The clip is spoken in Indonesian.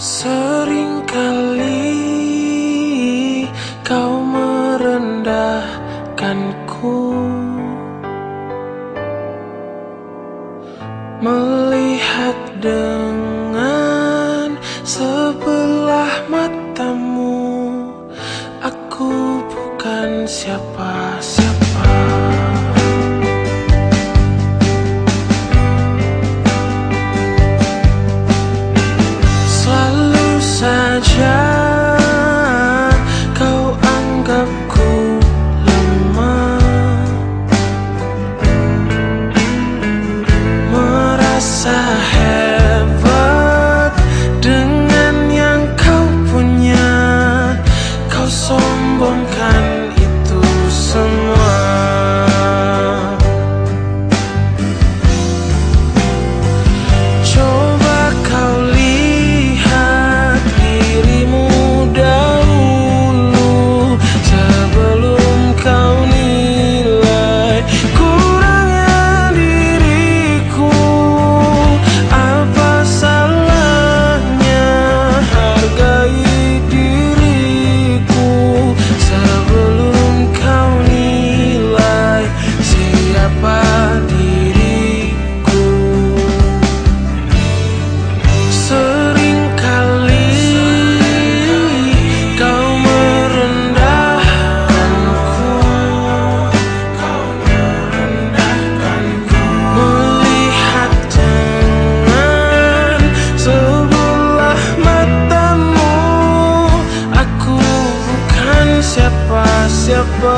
Seringkali kau merendahkanku. Melihat dengan sebelah matamu Aku bukan siapa. siapa siapa?